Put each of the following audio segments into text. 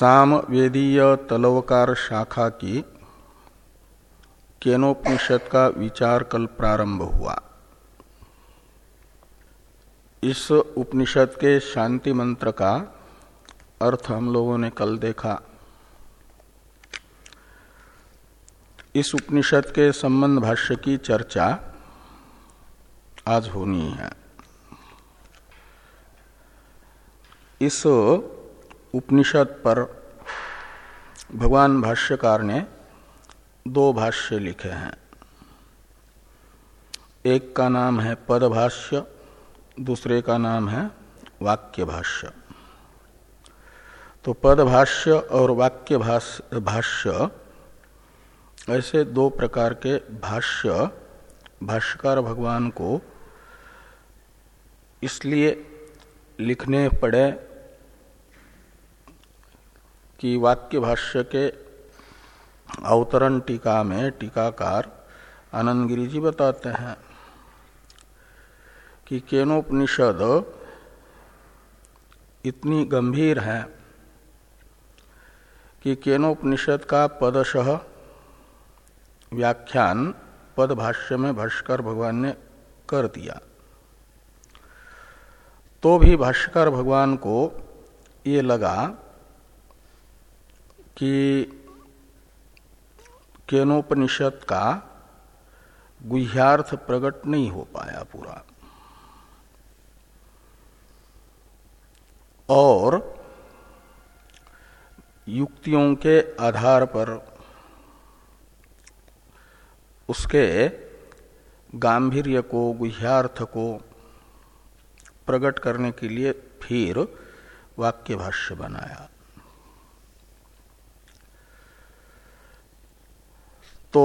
साम वेदीय तलवकार शाखा की केनोपनिषद का विचार कल प्रारंभ हुआ। इस उपनिषद के शांति मंत्र का अर्थ हम लोगों ने कल देखा। इस उपनिषद के संबंध भाष्य की चर्चा आज होनी है। इस उपनिषद पर भगवान भाष्यकार ने दो भाष्य लिखे हैं। एक का नाम है पद भाष्य दूसरे का नाम है वाक्य भाष्य तो पद भाष्य और वाक्य भाष्य, ऐसे दो प्रकार के भाष्य भाष्यकार भगवान को इसलिए लिखने पड़े कि वाक्य भाष्य के अवतरण टीका में टीकाकार आनंद जी बताते हैं कि केनोपनिषद इतनी गंभीर है कि केनोपनिषद का पदशः व्याख्यान पद भाष्य में भाष्कर भगवान ने कर दिया। तो भी भाष्कर भगवान को ये लगा कि केनोपनिषद का गुह्यार्थ प्रकट नहीं हो पाया पूरा। और युक्तियों के आधार पर उसके गांधीर्य को, गुह्यार्थ को प्रकट करने के लिए फिर वाक्य भाष्य बनाया। तो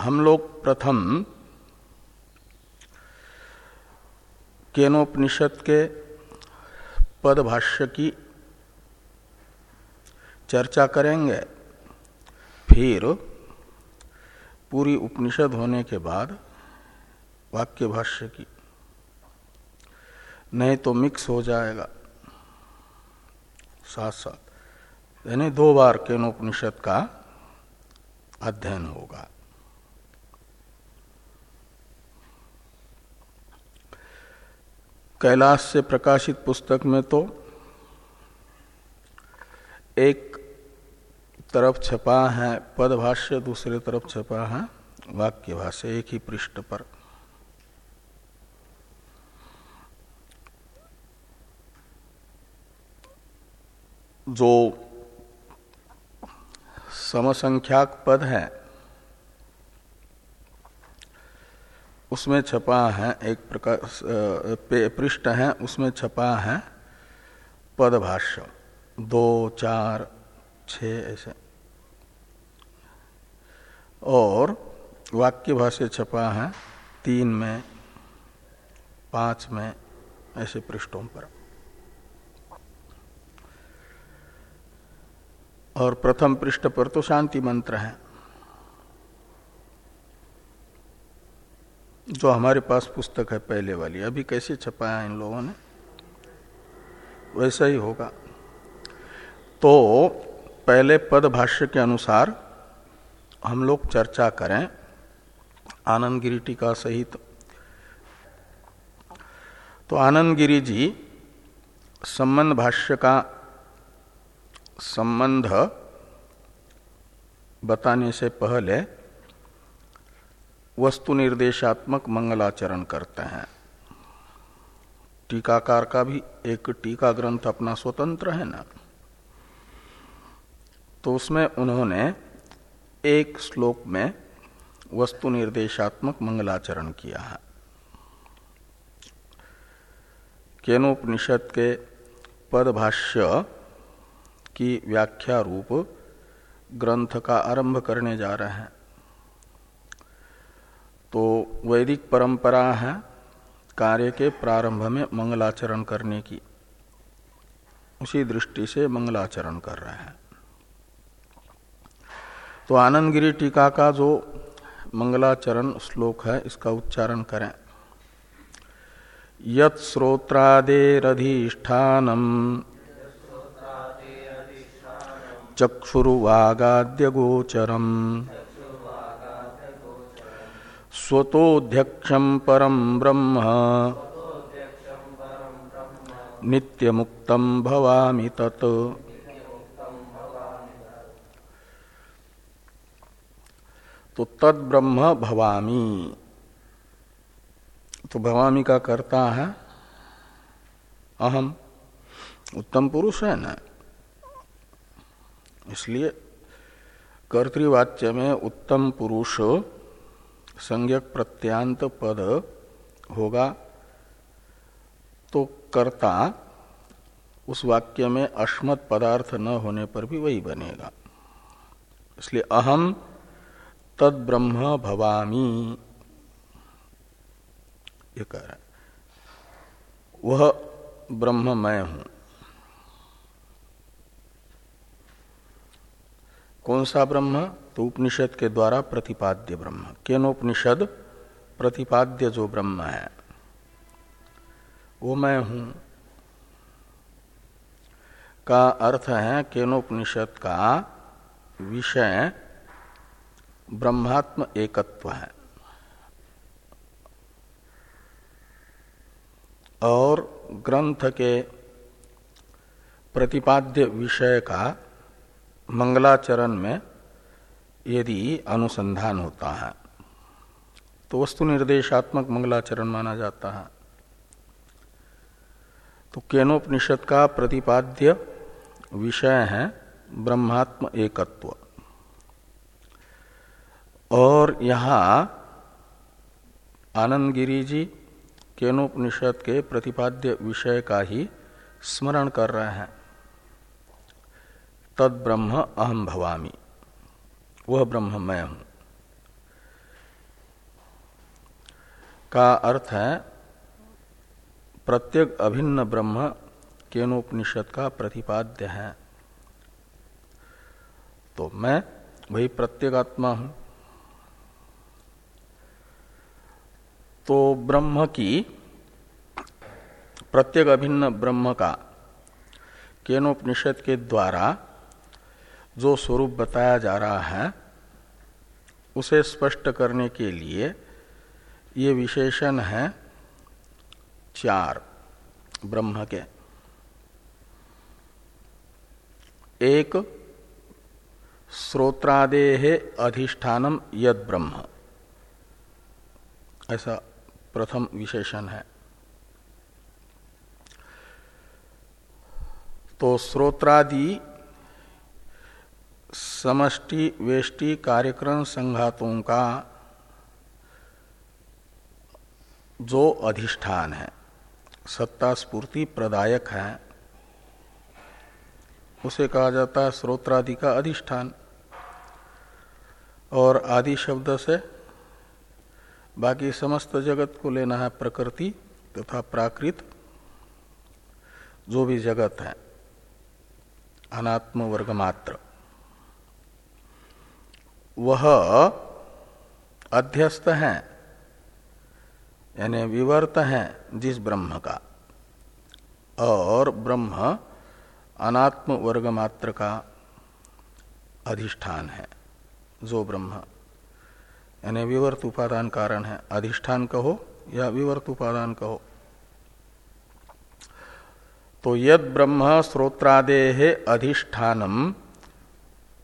हम लोग प्रथम केनोपनिषद के पद भाष्य की चर्चा करेंगे। फिर पूरी उपनिषद होने के बाद वाक्य भाष्य की। नहीं तो मिक्स हो जाएगा। साथ साथ यानी दो बार केनोपनिषद का अध्ययन होगा। कैलाश से प्रकाशित पुस्तक में तो एक तरफ़ छपा है पद भाष्य दूसरे तरफ़ छपा है, वाक्य भाष्य एक ही पृष्ठ पर। जो समसंख्याक पद है। उसमें छपा है, एक प्रकार पृष्ठ है, उसमें छपा है पद भाष्य दो, चार छ ऐसे। और वाक्य भाष्य छपा है, तीन में, पाँच में, ऐसे पृष्ठों पर। और प्रथम पृष्ठ पर तो शांति मंत्र है। जो हमारे पास पुस्तक है पहले वाली, अभी कैसे छपाया इन लोगों ने? वैसा ही होगा। तो पहले पद भाष्य के अनुसार हम लोग चर्चा करें आनंद गिरी टीका सहित। तो आनंद गिरी जी, संबंध भाष्य का संबंध बताने से पहले वस्तु निर्देशात्मक मंगलाचरण करते हैं। टीकाकार का भी एक टीका ग्रंथ अपना स्वतंत्र है ना? तो उसमें उन्होंने एक श्लोक में वस्तु निर्देशात्मक मंगलाचरण किया है। केनोपनिषद के पदभाष्य की व्याख्या रूप ग्रंथ का आरंभ करने जा रहे हैं। तो वैदिक परंपरा है कार्य के प्रारंभ में मंगलाचरण करने की। उसी दृष्टि से मंगलाचरण कर रहे हैं। तो आनंदगिरी टीका का जो मंगलाचरण श्लोक है, इसका उच्चारण करें। यत्स्रोत्रादेरधिष्ठानम चक्षुर्वागाद्यगोचरम। स्वतोध्यक्षम परम ब्रह्म। नित्यमुक्तम भवामि तत्। तो तद ब्रह्म भवामी। तो भवामी का करता है अहम। उत्तम पुरुष है ना? इसलिए कर्तवाच्य में उत्तम पुरुष संज्ञक प्रत्यांत पद होगा। तो कर्ता उस वाक्य में अश्मत पदार्थ न होने पर भी वही बनेगा। इसलिए अहम तद ब्रह्म भवामी। ये कह रहा है। वह ब्रह्म मैं हूँ। कौन सा ब्रह्म? तो उपनिषद के द्वारा प्रतिपाद्य ब्रह्म। केनोपनिषद? प्रतिपाद्य जो ब्रह्म है। वो मैं हूँ। का अर्थ है केनोपनिषद का विषय ब्रह्मात्म एकत्व है। और ग्रंथ के प्रतिपाद्य विषय का मंगलाचरण में यदि अनुसंधान होता है तो वस्तु निर्देशात्मक मंगलाचरण माना जाता है। तो केनोपनिषद का प्रतिपाद्य विषय है ब्रह्मात्म एकत्व। और यहाँ आनंद गिरी जी केनोपनिषद के प्रतिपाद्य विषय का ही स्मरण कर रहे हैं। तद ब्रह्म अहम भवामी। वह ब्रह्म मैं हूँ। का अर्थ है, प्रत्येक अभिन्न ब्रह्म केनोपनिषद का प्रतिपाद्य है। तो मैं वही प्रत्येगात्मा हूँ। तो ब्रह्म की, प्रत्येक अभिन्न ब्रह्म का केनोपनिषद के द्वारा जो स्वरूप बताया जा रहा है, उसे स्पष्ट करने के लिए ये विशेषण है चार, ब्रह्म के। एक, श्रोत्रादेह अधिष्ठानम यद ब्रह्म। ऐसा प्रथम विशेषण है। तो श्रोत्रादि समष्टि वेष्टि कार्यक्रम संघातों का जो अधिष्ठान है, सत्ता स्पूर्ति प्रदायक है, उसे कहा जाता है स्रोत्रादि का अधिष्ठान। और आदि शब्द से बाकी समस्त जगत को लेना है प्रकृति तथा प्राकृत, जो भी जगत है, अनात्म वर्ग मात्र। वह अध्यस्त है, यानी विवर्त है जिस ब्रह्म का। और ब्रह्म अनात्म वर्ग मात्र का अधिष्ठान है, जो ब्रह्म। यानी विवर्त उपादान कारण है, अधिष्ठान कहो या विवर्त उपादान कहो। तो यद ब्रह्म स्रोत्रादेह अधिष्ठानम,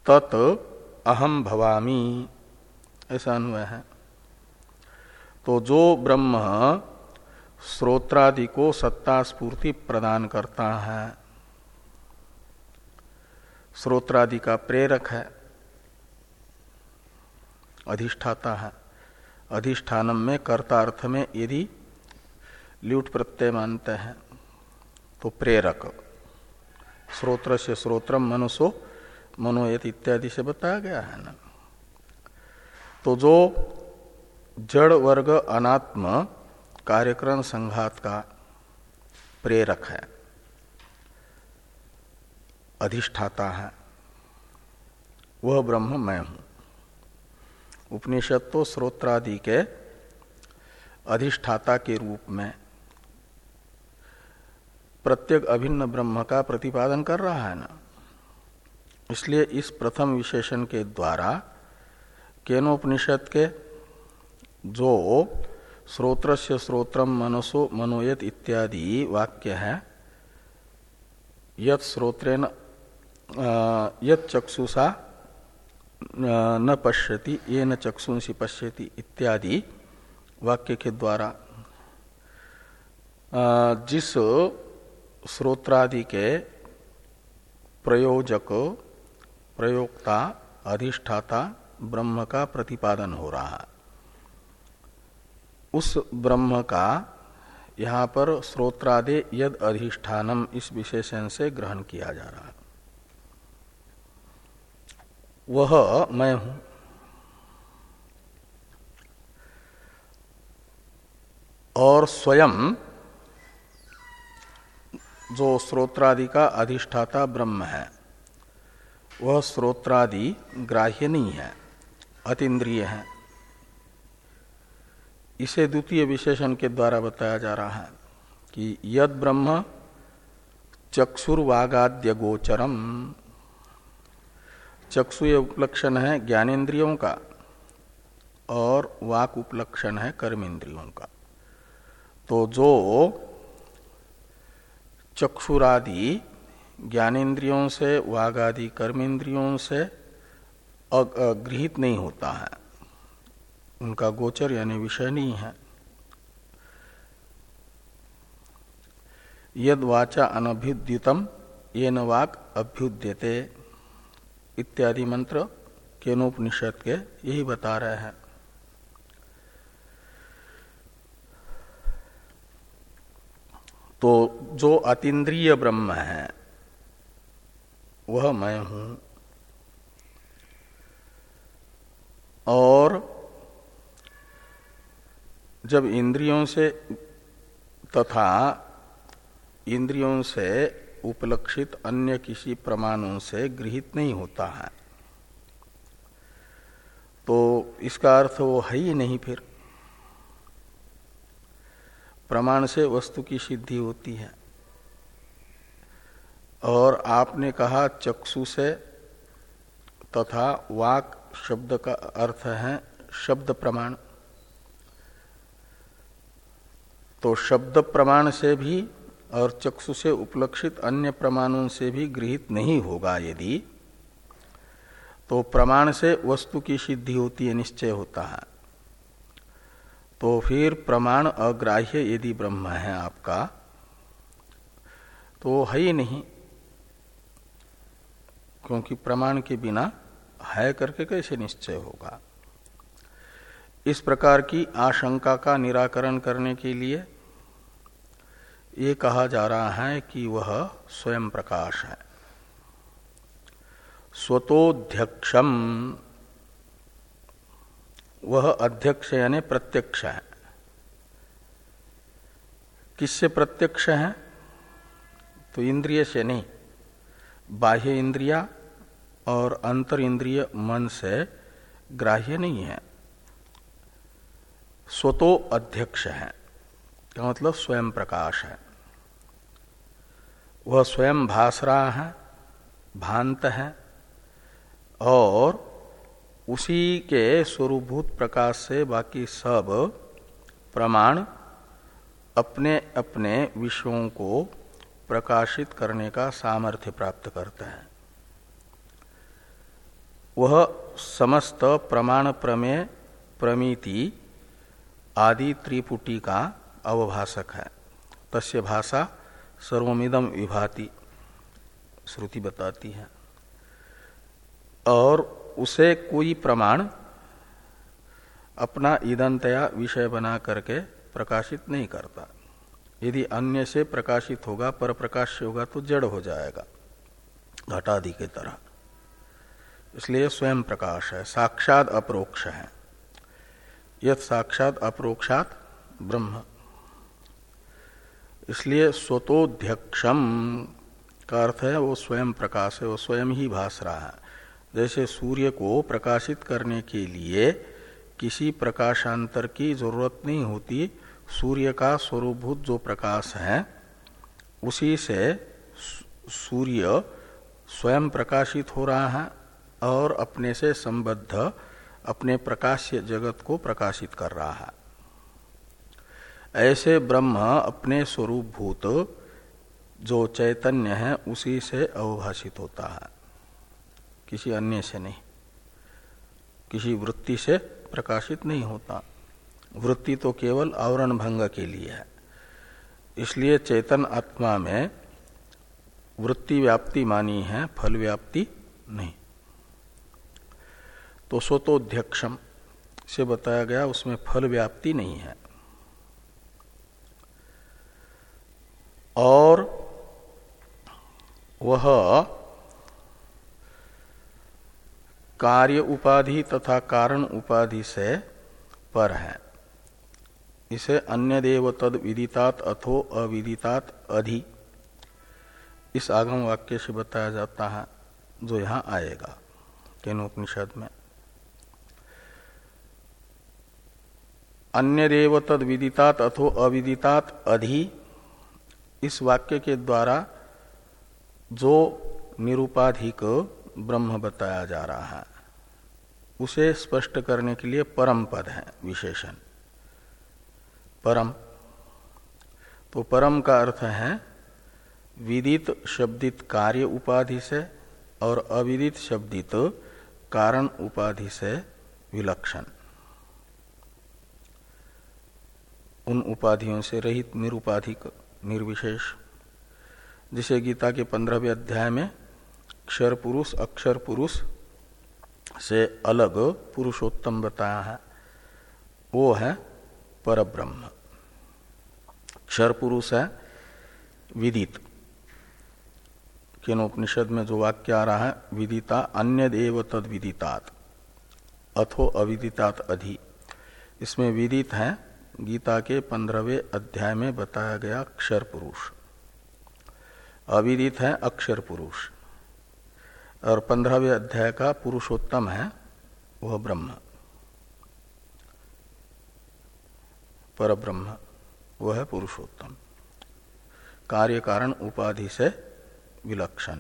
तत् अहम भवामी। ऐसा अन्वय है। तो जो ब्रह्म श्रोत्रादि को सत्ता स्फूर्ति प्रदान करता है श्रोत्रादि का प्रेरक है, अधिष्ठाता है। अधिष्ठानम में कर्तार्थ में यदि ल्यूट प्रत्यय मानते हैं तो प्रेरक। श्रोत्र से श्रोत्रम मनुष्य मनोयत इत्यादि से बताया गया है ना तो जो जड़ वर्ग अनात्म कार्यक्रम संघात का प्रेरक है, अधिष्ठाता है, वह ब्रह्म मैं हूँ। उपनिषद तो स्रोत्रादि के अधिष्ठाता के रूप में प्रत्येक अभिन्न ब्रह्म का प्रतिपादन कर रहा है ना। इसलिए इस प्रथम विशेषण के द्वारा केनोपनिषद के जो श्रोत्र से श्रोत्रम मनसो मनोयत इत्यादि वाक्य है, यत श्रोत्रेन यत चक्षुषा न पश्यति, ये न चक्षुंसी पश्यति इत्यादि वाक्य के द्वारा जिस श्रोत्रादि के प्रयोजक प्रयोक्ता, अधिष्ठाता, ब्रह्म का प्रतिपादन हो रहा है। उस ब्रह्म का यहाँ पर श्रोत्रादे यद अधिष्ठानम इस विशेषण से ग्रहण किया जा रहा है। वह मैं हूँ। और स्वयं जो श्रोत्रादि का अधिष्ठाता ब्रह्म है। वह स्रोत्रादि ग्राह्य नहीं है, अतीन्द्रिय है। इसे द्वितीय विशेषण के द्वारा बताया जा रहा है कि यद ब्रह्म चक्षुर्वागाद्य गोचरम। चक्षु उपलक्षण है ज्ञानेन्द्रियों का और वाक उपलक्षण है कर्मेंद्रियों का। तो जो चक्षुरादि ज्ञानेन्द्रियों से वाघ वाघादि कर्मेंद्रियों से गृहित नहीं होता है। उनका गोचर यानी विषय नहीं है। यद वाचा अनभ्युद्युतम ये न वाक अभ्युद्यते, इत्यादि मंत्र केनोपनिषद के यही बता रहे हैं। तो जो अतीन्द्रिय ब्रह्म है वह मैं हूँ। और जब इंद्रियों से तथा इंद्रियों से उपलक्षित अन्य किसी प्रमाणों से गृहित नहीं होता है तो इसका अर्थ वो है ही नहीं फिर। प्रमाण से वस्तु की सिद्धि होती है। और आपने कहा चक्षु से तथा वाक शब्द का अर्थ है शब्द प्रमाण। तो शब्द प्रमाण से भी और चक्षु से उपलक्षित अन्य प्रमाणों से भी गृहित नहीं होगा यदि। तो प्रमाण से वस्तु की सिद्धि होती है, निश्चय होता है। तो फिर प्रमाण अग्राह्य यदि ब्रह्म है आपका तो है ही नहीं। क्योंकि प्रमाण के बिना है करके कैसे निश्चय होगा? इस प्रकार की आशंका का निराकरण करने के लिए ये कहा जा रहा है कि वह स्वयं प्रकाश है। स्वतोध्यक्षम, वह अध्यक्ष यानी प्रत्यक्ष है। किससे प्रत्यक्ष है? तो इंद्रिय से नहीं। बाह्य इंद्रिया और अंतर इंद्रिय मन से ग्राह्य नहीं है। स्वतो अध्यक्ष है, का मतलब स्वयं प्रकाश है। वह स्वयं भास रहा है, भांत है, और उसी के स्वरूभूत प्रकाश से बाकी सब प्रमाण अपने अपने विषयों को प्रकाशित करने का सामर्थ्य प्राप्त करता है। वह समस्त प्रमाण प्रमेय, प्रमिति आदि त्रिपुटी का अवभाषक है। तस्य भाषा सर्वमिदम विभाति, श्रुति बताती है। और उसे कोई प्रमाण अपना ईदंतया विषय बना करके प्रकाशित नहीं करता। यदि अन्य से प्रकाशित होगा पर प्रकाश होगा तो जड़ हो जाएगा, घटादि के तरह। इसलिए स्वयं प्रकाश है, साक्षात अप्रोक्ष है। यद साक्षात अप्रोक्षात ब्रह्म। इसलिए स्वतोध्यक्षम का अर्थ है, वो स्वयं प्रकाश है, वो स्वयं ही भास रहा है। जैसे सूर्य को प्रकाशित करने के लिए किसी प्रकाशांतर की ज़रूरत नहीं होती सूर्य का स्वरूपभूत जो प्रकाश है, उसी से सूर्य स्वयं प्रकाशित हो रहा है और अपने से संबद्ध अपने प्रकाश्य जगत को प्रकाशित कर रहा है। ऐसे ब्रह्म अपने स्वरूप भूत जो चैतन्य है, उसी से अवभाषित होता है। किसी अन्य से नहीं, किसी वृत्ति से प्रकाशित नहीं होता। वृत्ति तो केवल आवरण भंग के लिए है। इसलिए चेतन आत्मा में वृत्ति व्याप्ति मानी है, फल व्याप्ति नहीं। तो स्वतोध्यक्षम से बताया गया उसमें फल व्याप्ति नहीं है। और वह कार्य उपाधि तथा कारण उपाधि से पर है। इसे अन्य देव तद विदितात अथो अविदितात अधि। इस आगम वाक्य से बताया जाता है, जो यहाँ आएगा, केनोपनिषद में। अन्य देव तद विदितात अथो अविदितात अधि, इस वाक्य के द्वारा जो निरुपाधिक ब्रह्म बताया जा रहा है, उसे स्पष्ट करने के लिए परम पद है, विशेषण। परम। तो परम का अर्थ है विदित शब्दित कार्य उपाधि से और अविदित शब्दित कारण उपाधि से विलक्षण। उन उपाधियों से रहित निरुपाधिक, निर्विशेष, जिसे गीता के पंद्रहवें अध्याय में क्षर पुरुष, अक्षर पुरुष से अलग पुरुषोत्तम बताया है, वो है पर ब्रह्म क्षर पुरुष है, विदित। केनोपनिषद में जो वाक्य आ रहा है, विदिता अन्य देव तद विदितात अथो अविदितात अधि। इसमें विदित है, गीता के पंद्रहवें अध्याय में बताया गया अक्षर पुरुष अविदित है अक्षर पुरुष और पंद्रहवें अध्याय का पुरुषोत्तम है, वह ब्रह्म। पर ब्रह्म वह है पुरुषोत्तम। कार्य कारण उपाधि से विलक्षण।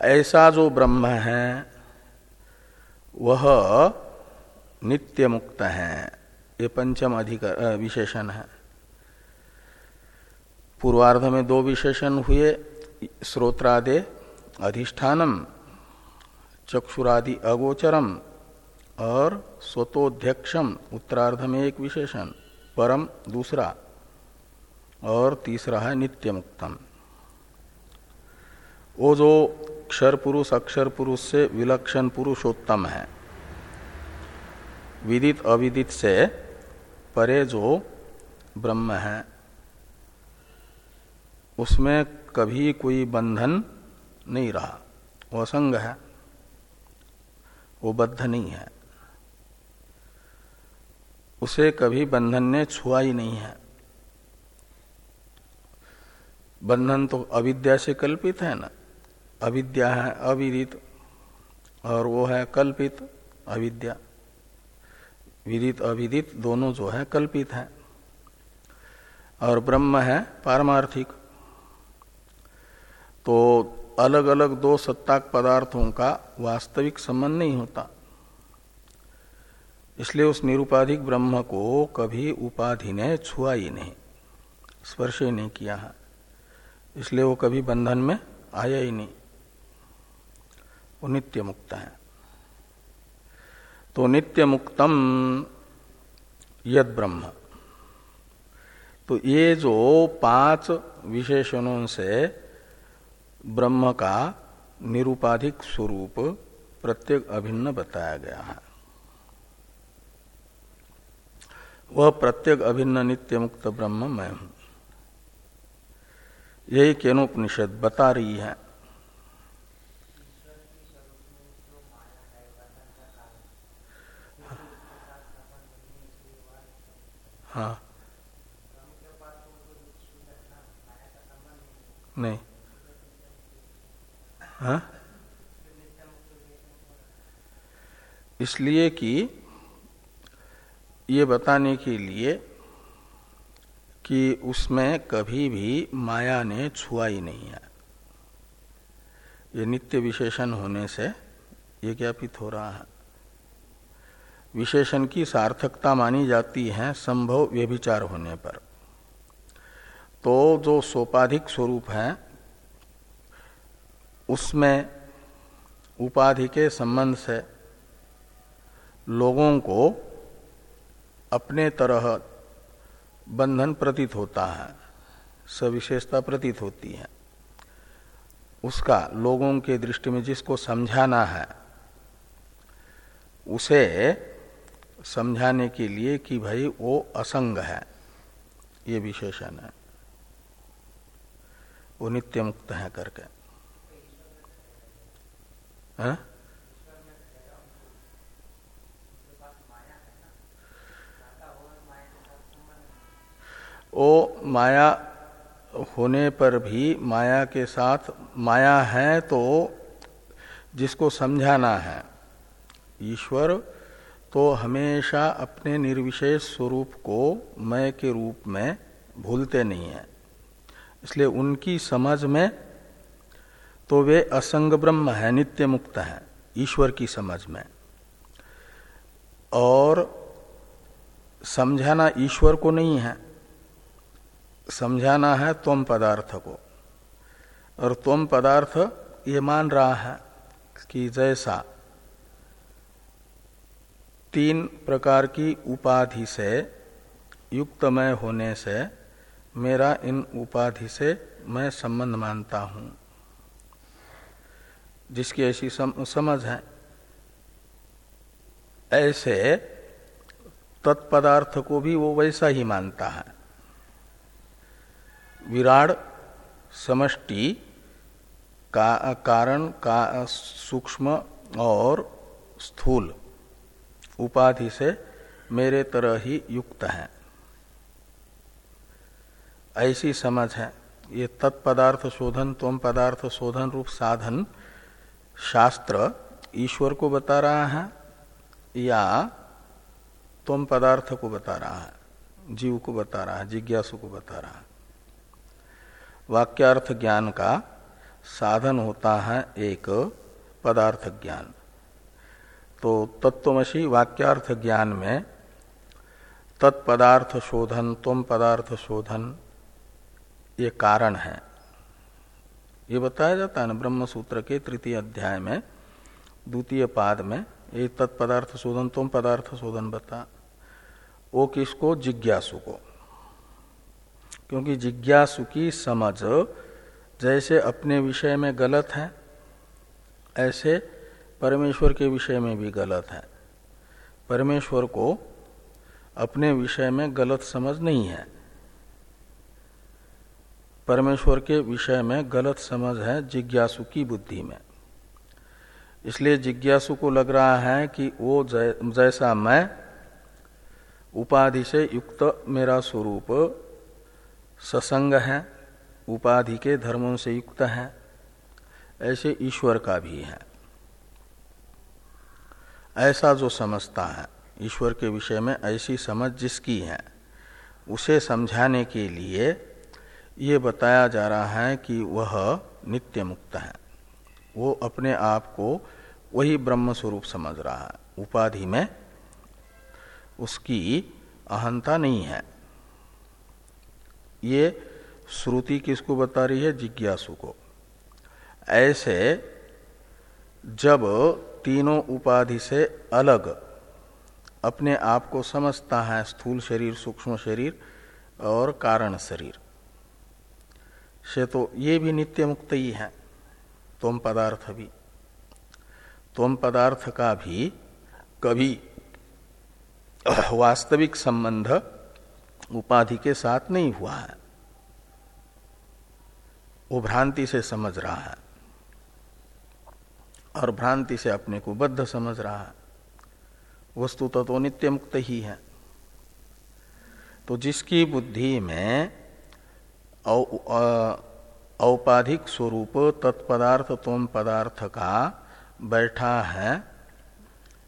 ऐसा जो ब्रह्म है, वह नित्य मुक्त है। ये पंचम अधिकार विशेषण है। पूर्वार्ध में दो विशेषण हुए, श्रोत्रादे अधिष्ठानम, चक्षुरादि अगोचरम। और स्वतोध्यक्षम उत्तरार्ध में एक विशेषण, परम दूसरा, और तीसरा है नित्य मुक्तम वो जो क्षर पुरुष अक्षर पुरुष से विलक्षण पुरुषोत्तम है, विदित, अविदित से परे जो ब्रह्म है, उसमें कभी कोई बंधन नहीं रहा। वो असंग है, वो बद्ध नहीं है। उसे कभी बंधन ने छुआ ही नहीं है। बंधन तो अविद्या से कल्पित है ना? अविद्या है अविदित, और वो है कल्पित अविद्या। विदित, अविदित दोनों जो है कल्पित है। और ब्रह्म है पारमार्थिक। तो अलग अलग दो सत्ताक पदार्थों का वास्तविक संबंध नहीं होता। इसलिए उस निरुपाधिक ब्रह्म को कभी उपाधि ने छुआ ही नहीं, स्पर्श ही नहीं किया है। इसलिए वो कभी बंधन में आया ही नहीं। वो नित्य मुक्त है। तो नित्य मुक्तम यद ब्रह्म। तो ये जो पाँच विशेषणों से ब्रह्म का निरुपाधिक स्वरूप प्रत्येक अभिन्न बताया गया है। वह प्रत्येक अभिन्न नित्य मुक्त ब्रह्म मैं हूँ। यही केनोपनिषद बता रही है। हाँ। नहीं। हाँ? इसलिए कि ये बताने के लिए कि उसमें कभी भी माया ने छुआ ही नहीं है। ये नित्य विशेषण होने से ये ज्ञापित हो रहा है। विशेषण की सार्थकता मानी जाती है संभव व्यभिचार होने पर। तो जो सोपाधिक स्वरूप है, उसमें उपाधि के संबंध से लोगों को अपने तरह बंधन प्रतीत होता है, सविशेषता प्रतीत होती है। उसका लोगों के दृष्टि में जिसको समझाना है, उसे समझाने के लिए कि भाई वो असंग है, ये विशेषण है। वो नित्य मुक्त है करके। है? वो माया होने पर भी माया के साथ माया है तो जिसको समझाना है। ईश्वर तो हमेशा अपने निर्विशेष स्वरूप को मय के रूप में भूलते नहीं हैं। इसलिए उनकी समझ में तो वे असंग ब्रह्म है, नित्य मुक्त है, ईश्वर की समझ में। और समझाना ईश्वर को नहीं है। समझाना है तुम पदार्थ को। और तुम पदार्थ ये मान रहा है कि जैसा तीन प्रकार की उपाधि से युक्तमय होने से मेरा इन उपाधि से मैं संबंध मानता हूँ। जिसकी ऐसी सम, समझ है। ऐसे तत्पदार्थ को भी वो वैसा ही मानता है। विराट समष्टि का, कारण, का, सूक्ष्म और स्थूल उपाधि से मेरे तरह ही युक्त है। ऐसी समझ है। ये तत्पदार्थ शोधन तुम पदार्थ शोधन रूप साधन शास्त्र ईश्वर को बता रहा है या तुम पदार्थ को बता रहा है, जीव को बता रहा है, जिज्ञासु को बता रहा है। वाक्यार्थ ज्ञान का साधन होता है एक पदार्थ ज्ञान। तो तत्वमसी वाक्यार्थ ज्ञान में तत्पदार्थ शोधन, तुम पदार्थ शोधन, ये कारण है। ये बताया जाता है ना ब्रह्म सूत्र के तृतीय अध्याय में, द्वितीय पाद में, ये तत्पदार्थ शोधन, तुम पदार्थ शोधन बता। वो किसको? जिज्ञासु को। क्योंकि जिज्ञासु की समझ जैसे अपने विषय में गलत है ऐसे परमेश्वर के विषय में भी गलत है। परमेश्वर को अपने विषय में गलत समझ नहीं है। परमेश्वर के विषय में गलत समझ है जिज्ञासु की बुद्धि में। इसलिए जिज्ञासु को लग रहा है कि वो जै, जैसा मैं उपाधि से युक्त मेरा स्वरूप ससंग है, उपाधि के धर्मों से युक्त है, ऐसे ईश्वर का भी है। ऐसा जो समझता है, ईश्वर के विषय में ऐसी समझ जिसकी है, उसे समझाने के लिए ये बताया जा रहा है कि वह नित्य मुक्त है। वो अपने आप को वही ब्रह्म स्वरूप समझ रहा है। उपाधि में उसकी अहंता नहीं है। ये श्रुति किसको बता रही है? जिज्ञासु को। ऐसे जब तीनों उपाधि से अलग अपने आप को समझता है, स्थूल शरीर, सूक्ष्म शरीर और कारण शरीर, से तो ये भी नित्य मुक्त ही है। तुम पदार्थ भी। तुम पदार्थ का भी कभी वास्तविक संबंध उपाधि के साथ नहीं हुआ है। वो भ्रांति से समझ रहा है और भ्रांति से अपने को बद्ध समझ रहा है। वस्तु तो तो नित्य मुक्त ही है। तो जिसकी बुद्धि में औपाधिक स्वरूप तत्पदार्थ तोम पदार्थ का बैठा है,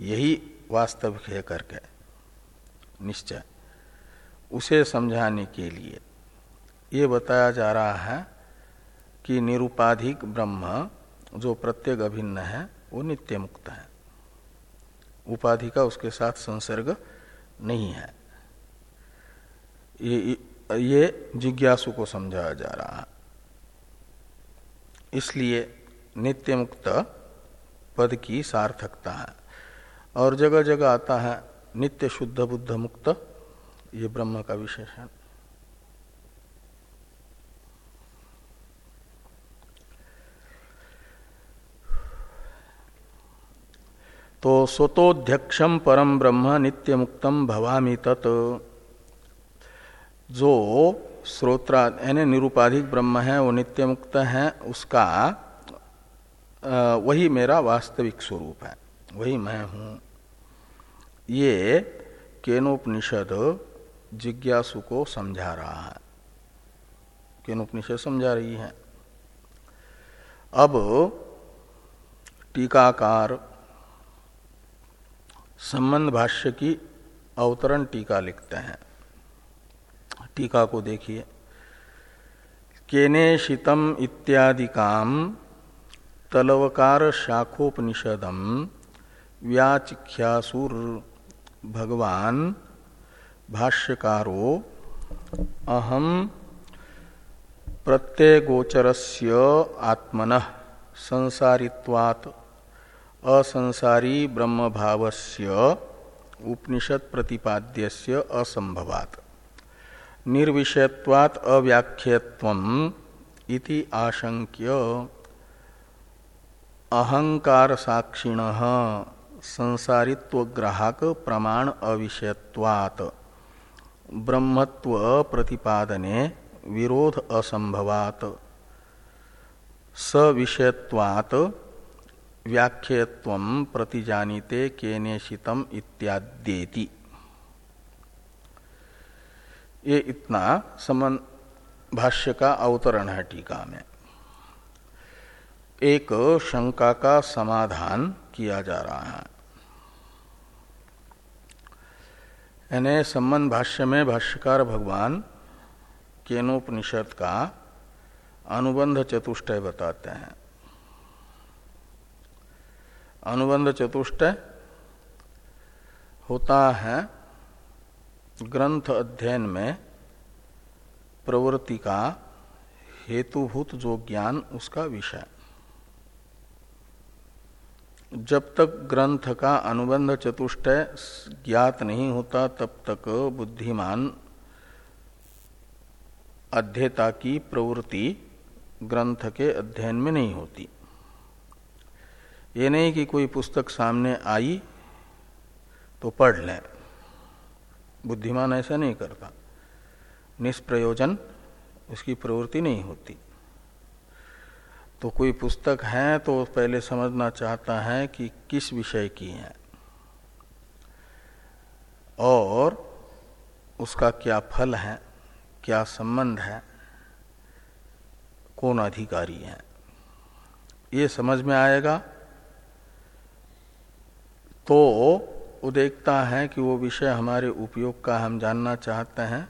यही वास्तविक है करके। निश्चय। उसे समझाने के लिए। ये बताया जा रहा है कि निरुपाधिक ब्रह्म जो प्रत्येक अभिन्न है, वो नित्य मुक्त है। उपाधि का उसके साथ संसर्ग नहीं है। ये ये जिज्ञासु को समझाया जा रहा है। इसलिए नित्य मुक्त पद की सार्थकता है। और जगह जगह आता है नित्य शुद्ध बुद्ध मुक्त ये ब्रह्म का विशेषण तो स्वतोध्यक्षम परम ब्रह्म नित्य मुक्तम भवामी तत्। जो श्रोत्रा, यानी निरुपाधिक ब्रह्म है, वो नित्य मुक्त है, उसका वही मेरा वास्तविक स्वरूप है। वही मैं हूँ। ये केनोपनिषद जिज्ञासु को समझा रहा है। केनोपनिषद समझा रही है? अब टीकाकार संबंध भाष्य की अवतरण टीका लिखते हैं। टीका को देखिए। केनेशितम इत्यादि काम तलवकार शाखोपनिषदम व्याचिख्यासुर भगवान भाष्यकारो अहम प्रत्येगोचरस्य आत्मन, संसारित्वात्, असंसारी ब्रह्म भावस्य उपनिषद प्रतिपाद्यस्य असंभवात् निर्विषयत्वात् अव्याख्यत्वम इति आशंक्य अहंकार साक्षिण संसारित्व ग्राहक प्रमाण अविषयत्वात्। ब्रह्मत्व प्रतिपादने विरोध असंभवात। सविषयत्वात् व्याख्यत्व प्रतिजानीते केनेशितम इत्याद्येति। ये इतना समन भाष्य का अवतरण है टीका में। एक शंका का समाधान किया जा रहा है। यानी संबंध भाष्य में भाष्यकार भगवान केनोपनिषद का अनुबंध चतुष्टय बताते हैं। अनुबंध चतुष्टय होता है ग्रंथ अध्ययन में प्रवृत्ति का हेतुभूत जो ज्ञान उसका विषय। जब तक ग्रंथ का अनुबंध चतुष्टय ज्ञात नहीं होता, तब तक बुद्धिमान अध्येता की प्रवृत्ति ग्रंथ के अध्ययन में नहीं होती। ये नहीं कि कोई पुस्तक सामने आई तो पढ़ लें। बुद्धिमान ऐसा नहीं करता। निष्प्रयोजन, उसकी प्रवृत्ति नहीं होती। तो कोई पुस्तक है तो पहले समझना चाहता है कि किस विषय की है। और उसका क्या फल है, क्या संबंध है, कौन अधिकारी है। ये समझ में आएगा? तो वो देखता है कि वो विषय हमारे उपयोग का हम जानना चाहते हैं,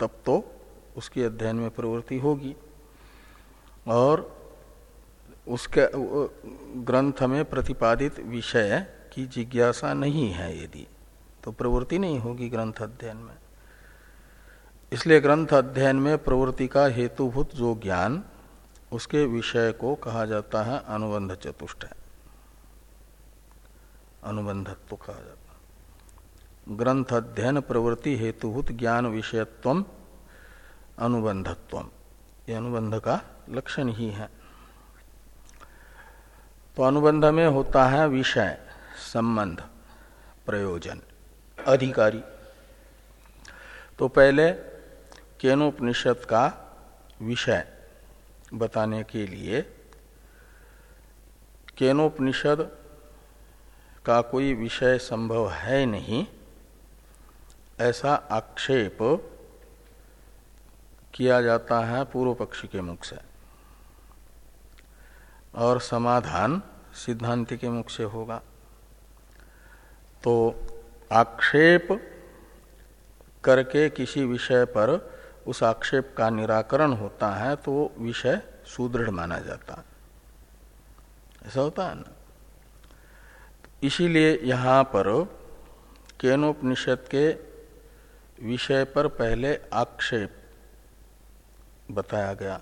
तब तो उसकी अध्ययन में प्रवृत्ति होगी। और उसके ग्रंथ में प्रतिपादित विषय की जिज्ञासा नहीं है यदि तो प्रवृत्ति नहीं होगी ग्रंथ अध्ययन में। इसलिए ग्रंथ अध्ययन में प्रवृत्ति का हेतुभूत जो ज्ञान, उसके विषय को कहा जाता है अनुबंध चतुष्ट। अनुबंधत्व तो कहा जाता है। ग्रंथ अध्ययन प्रवृत्ति हेतुभूत ज्ञान विषयत्व, अनुबंधत्व। ये अनुबंध का लक्षण ही है। तो अनुबंध में होता है विषय, संबंध, प्रयोजन, अधिकारी। तो पहले केनोपनिषद का विषय बताने के लिए केनोपनिषद का कोई विषय संभव है नहीं, ऐसा आक्षेप किया जाता है पूर्व पक्षी के मुख से। और समाधान सिद्धांति के मुख से होगा। तो आक्षेप करके किसी विषय पर उस आक्षेप का निराकरण होता है तो विषय सुदृढ़ माना जाता है। ऐसा होता है ना? इसीलिए यहाँ पर केनोपनिषद के विषय पर पहले आक्षेप बताया गया।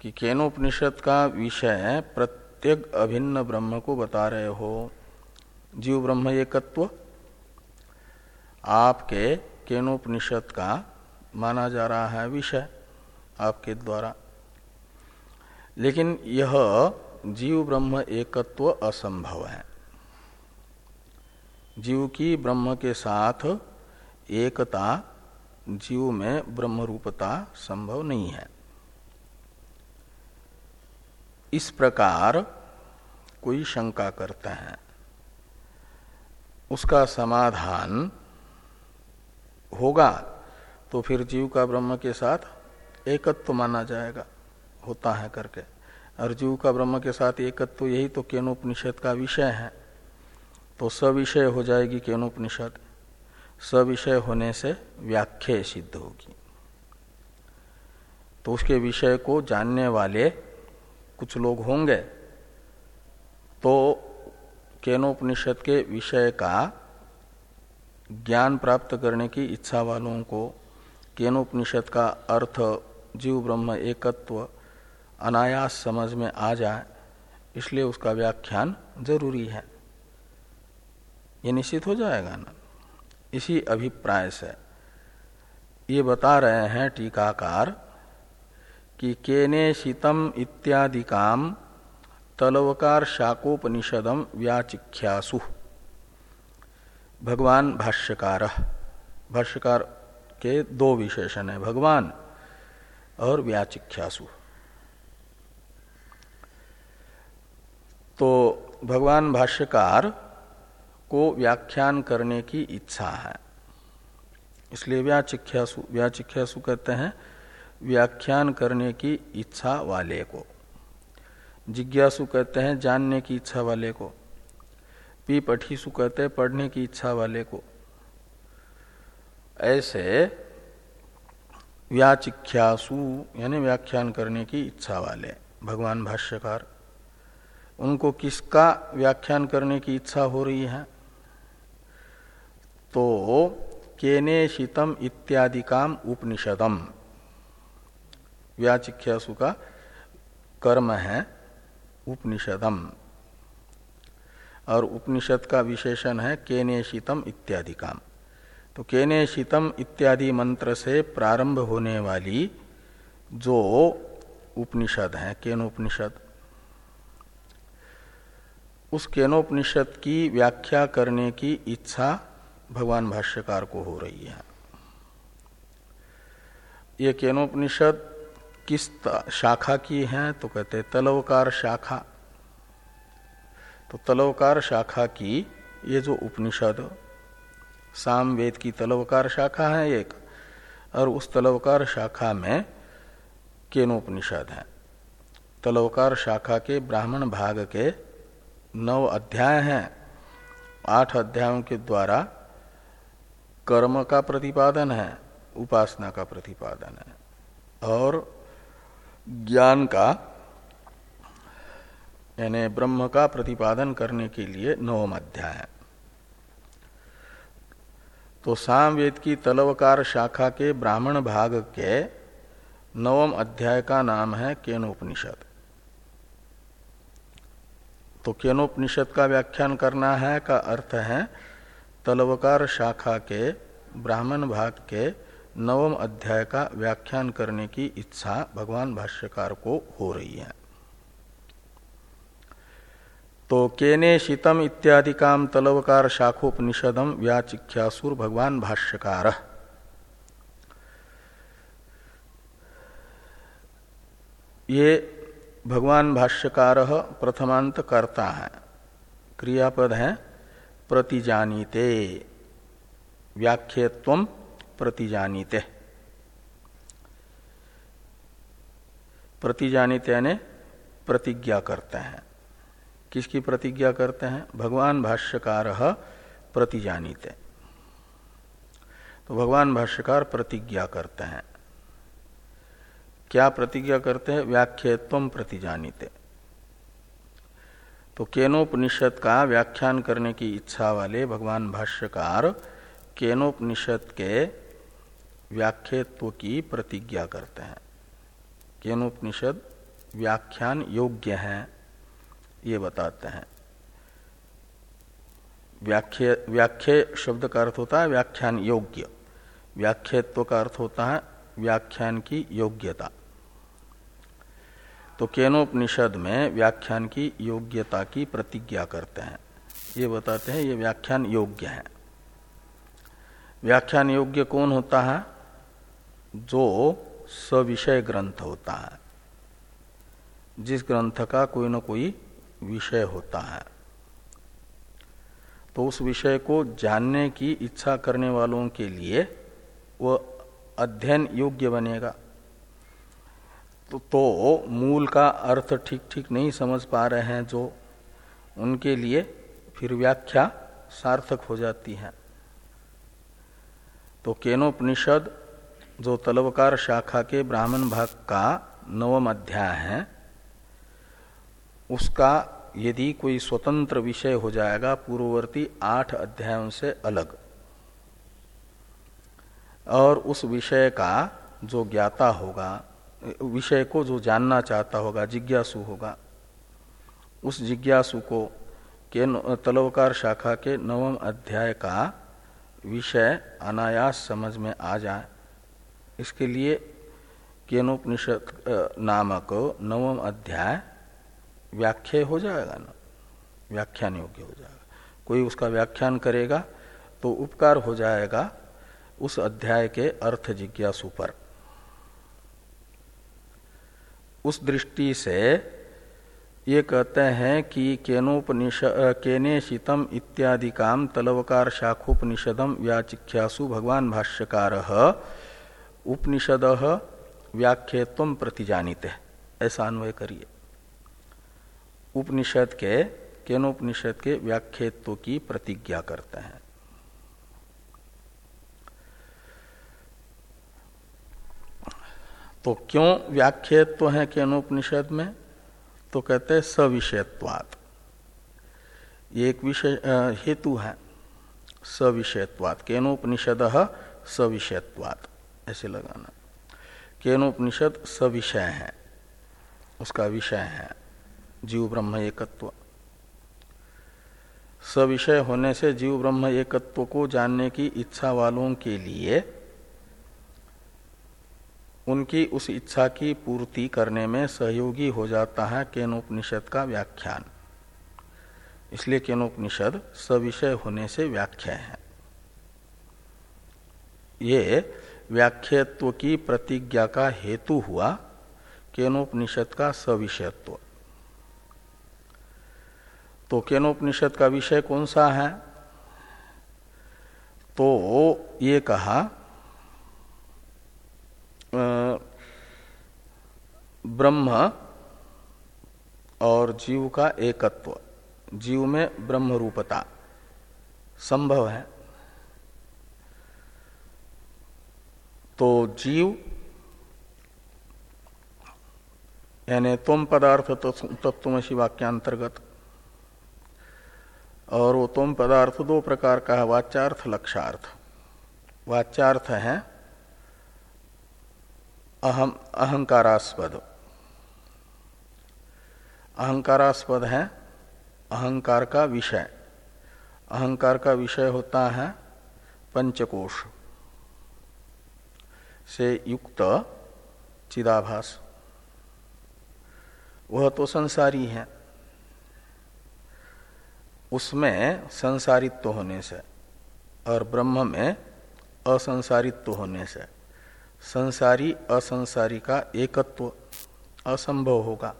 कि केनोपनिषद का विषय प्रत्येक अभिन्न ब्रह्म को बता रहे हो। जीव ब्रह्म एकत्व आपके केनोपनिषद का माना जा रहा है विषय आपके द्वारा। लेकिन यह जीव ब्रह्म एकत्व असंभव है। जीव की ब्रह्म के साथ एकता जीव में ब्रह्म रूपता संभव नहीं है। इस प्रकार कोई शंका करते हैं। उसका समाधान होगा तो फिर जीव का ब्रह्म के साथ एकत्व तो माना जाएगा, होता है करके। और जीव का ब्रह्म के साथ एकत्व तो यही तो केनोपनिषद का विषय है। तो सविषय हो जाएगी केनोपनिषद। सविषय होने से व्याख्या सिद्ध होगी। तो उसके विषय को जानने वाले कुछ लोग होंगे तो केनोपनिषद के विषय का ज्ञान प्राप्त करने की इच्छा वालों को केनोपनिषद का अर्थ जीव ब्रह्म एकत्व अनायास समझ में आ जाए, इसलिए उसका व्याख्यान ज़रूरी है। ये निश्चित हो जाएगा ना? इसी अभिप्राय से ये बता रहे हैं टीकाकार कि केने शीतम इत्यादि काम तलवकार शाकोपनिषदम व्याचिख्यासु। भगवान भाष्यकार। भाष्यकार के दो विशेषण है, भगवान और व्याचिख्यासु। तो भगवान भाष्यकार को व्याख्यान करने की इच्छा है। इसलिए व्याचिख्यासु व्याचिख्यासु कहते हैं व्याख्यान करने की इच्छा वाले को। जिज्ञासु कहते हैं, जानने की इच्छा वाले को। पी पठीसु कहते हैं, पढ़ने की इच्छा वाले को। ऐसे व्याचिख्यासु, यानी व्याख्यान करने की इच्छा वाले, भगवान भाष्यकार, उनको किसका व्याख्यान करने की इच्छा हो रही है? तो केने शीतम इत्यादि काम उपनिषदम। व्याचिख्यासु का कर्म है उपनिषदम। और उपनिषद का विशेषण है केने शीतम इत्यादि काम तो केने शीतम इत्यादि मंत्र से प्रारंभ होने वाली जो उपनिषद है, केनोपनिषद, उस केनोपनिषद की व्याख्या करने की इच्छा भगवान भाष्यकार को हो रही है। ये केनोपनिषद किस शाखा की है? तो कहते तलवकार शाखा। तो तलवकार शाखा की ये जो उपनिषद, साम वेद की तलवकार शाखा है एक, और उस तलवकार शाखा में केनोपनिषद है। तलवकार शाखा के ब्राह्मण भाग के नौ अध्याय हैं। आठ अध्यायों के द्वारा कर्म का प्रतिपादन है, उपासना का प्रतिपादन है, और ज्ञान का, यानी ब्रह्म का प्रतिपादन करने के लिए नवम अध्याय। है तो सामवेद की तलवकार शाखा के ब्राह्मण भाग के नवम अध्याय का नाम है केनोपनिषद। तो केनोपनिषद का व्याख्यान करना है का अर्थ है तलवकार शाखा के ब्राह्मण भाग के नवम अध्याय का व्याख्यान करने की इच्छा भगवान भाष्यकार को हो रही है। तो केने शीतम इत्यादि काम तलवकार शाखोपनिषदम व्याचिख्यासुर भगवान भाष्यकार। ये भगवान भाष्यकार प्रथमांत करता है। क्रियापद है प्रतिजानीते। व्याख्यत्व प्रतिजानीते। प्रतिजानित यानी प्रतिज्ञा करते हैं। किसकी प्रतिज्ञा करते हैं? भगवान भाष्यकार प्रतिजानीते। तो भगवान भाष्यकार प्रतिज्ञा करते हैं। क्या प्रतिज्ञा करते हैं? व्याख्यत्व प्रतिजानिते। तो केनोपनिषद का व्याख्यान करने की इच्छा वाले भगवान भाष्यकार केनोपनिषद के व्याख्यत्व की प्रतिज्ञा करते हैं। केनोपनिषद व्याख्यान योग्य है, ये बताते हैं। व्याख्य व्याख्य शब्द का अर्थ होता है व्याख्यान योग्य। व्याख्यत्व का अर्थ होता है व्याख्यान की योग्यता। तो केनोपनिषद में व्याख्यान की योग्यता की प्रतिज्ञा करते हैं। ये बताते हैं, ये व्याख्यान योग्य है। व्याख्यान योग्य कौन होता है? जो सविषय ग्रंथ होता है। जिस ग्रंथ का कोई न कोई विषय होता है। तो उस विषय को जानने की इच्छा करने वालों के लिए वह अध्ययन योग्य बनेगा। तो, तो मूल का अर्थ ठीक ठीक नहीं समझ पा रहे हैं जो उनके लिए फिर व्याख्या सार्थक हो जाती है। तो केनोपनिषद जो तलवकार शाखा के ब्राह्मण भाग का नवम अध्याय है, उसका यदि कोई स्वतंत्र विषय हो जाएगा, पूर्ववर्ती आठ अध्यायों से अलग। और उस विषय का जो ज्ञाता होगा, विषय को जो जानना चाहता होगा, जिज्ञासु होगा, उस जिज्ञासु को के तलवकार शाखा के नवम अध्याय का विषय अनायास समझ में आ जाए। इसके लिए केनोपनिषद नामक नवम अध्याय व्याख्या हो जाएगा ना? व्याख्यान योग्य हो जाएगा। कोई उसका व्याख्यान करेगा तो उपकार हो जाएगा उस अध्याय के अर्थ जिज्ञासु पर। उस दृष्टि से ये कहते हैं कि केनोपनिष केने शीतम इत्यादि काम तलवकार शाखोपनिषदम व्याचिख्यासु भगवान भाष्यकार उपनिषद व्याख्यत्व प्रतिजानित। ऐसा अन्वय करिए। उपनिषद के, केनोपनिषद के व्याख्यत्व की प्रतिज्ञा करते हैं। तो क्यों व्याख्यत्व है केनोपनिषद में? तो कहते हैं सविषयत्वात। ये एक विषय हेतु है। सविषयत्वात। केनोपनिषद सविषयत्वात। ऐसे लगाना। केनोपनिषद सविषय है, उसका विषय है जीव ब्रह्म एकत्व। सविषय होने से जीव ब्रह्म एकत्व को जानने की इच्छा वालों के लिए, उनकी उस इच्छा की पूर्ति करने में सहयोगी हो जाता है केनोपनिषद का व्याख्यान। इसलिए केनोपनिषद सविषय होने से व्याख्या है। ये व्याख्यत्व की प्रतिज्ञा का हेतु हुआ केनोपनिषद का सविषयत्व। तो केनोपनिषद का विषय कौन सा है? तो ये कहा ब्रह्म और जीव का एकत्व। जीव में ब्रह्म रूपता संभव है। तो जीव, यानी तुम पदार्थ तत्वमसी वाक्यांतर्गत, और वो तुम पदार्थ दो प्रकार का है, वाच्यार्थ लक्षार्थ वाच्यार्थ है अहम अहंकारास्पद। अहंकारास्पद है, अहंकार का विषय। अहंकार का विषय होता है, पंचकोश। से युक्त चिदाभास। वह तो संसारी है। उसमें संसारित्व होने से और ब्रह्म में असंसारित्व होने से संसारी असंसारी का एकत्व असंभव होगा।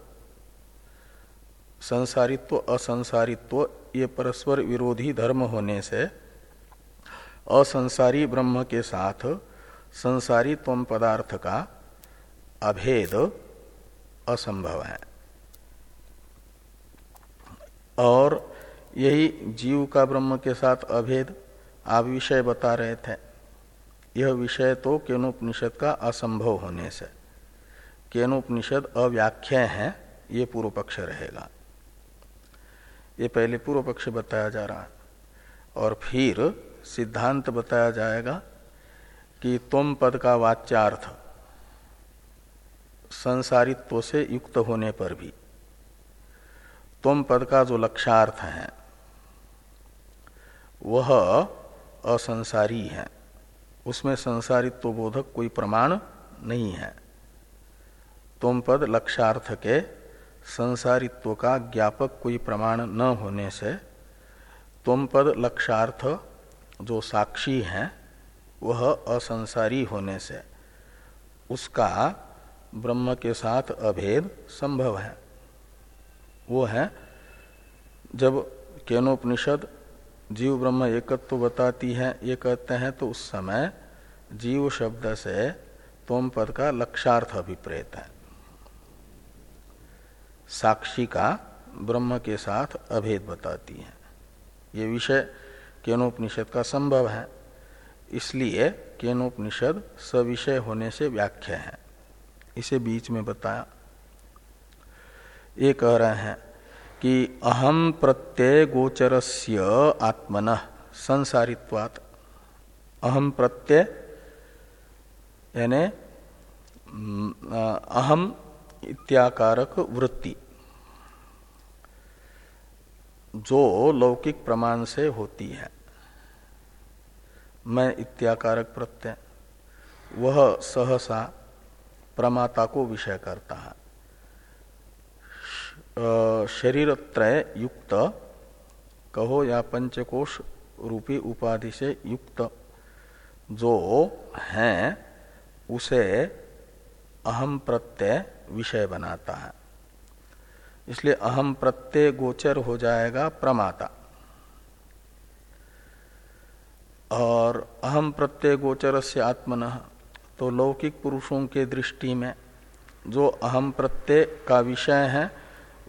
संसारित्व, असंसारित्व, ये परस्पर विरोधी धर्म होने से असंसारी ब्रह्म के साथ संसारी तम पदार्थ का अभेद असंभव है। और यही जीव का ब्रह्म के साथ अभेद आप विषय बता रहे थे। यह विषय तो केनोपनिषद का असंभव होने से। केनोपनिषद अव्याख्य है, ये पूर्व पक्ष रहेगा। ये पहले पूर्व पक्ष बताया जा रहा है। और फिर सिद्धांत बताया जाएगा कि तुम पद का वाच्यार्थ संसारित्व से युक्त होने पर भी। तुम पद का जो लक्ष्यार्थ है, वह असंसारी है। उसमें संसारित्व बोधक कोई प्रमाण नहीं है। तुम पद लक्ष्यार्थ के संसारित्व का ज्ञापक कोई प्रमाण न होने से तुम पद लक्ष्यार्थ जो साक्षी है वह असंसारी होने से उसका ब्रह्म के साथ अभेद संभव है। वो है, जब केनोपनिषद जीव ब्रह्म एकत्व तो बताती है, ये कहते हैं तो उस समय जीव शब्द से तोम पद का लक्षार्थ अभिप्रेत है। साक्षी का ब्रह्म के साथ अभेद बताती है। ये विषय केनोपनिषद का संभव है। इसलिए केनोपनिषद सविषय होने से व्याख्या है। इसे बीच में बताया। ये कह रहे हैं कि अहम प्रत्यय गोचरस्य आत्मन संसारित्वात। अहम प्रत्यय, यानी अहम इत्याकारक वृत्ति। जो लौकिक प्रमाण से होती है। मैं इत्याकारक प्रत्यय। वह सहसा प्रमाता को विषय करता है। शरीर त्रय युक्त, कहो या पंचकोश रूपी उपाधि से युक्त जो है, उसे अहम प्रत्यय विषय बनाता है। इसलिए अहम प्रत्यय गोचर हो जाएगा प्रमाता। और अहम प्रत्यय गोचर से आत्मन तो लौकिक पुरुषों के दृष्टि में जो अहम प्रत्यय का विषय है,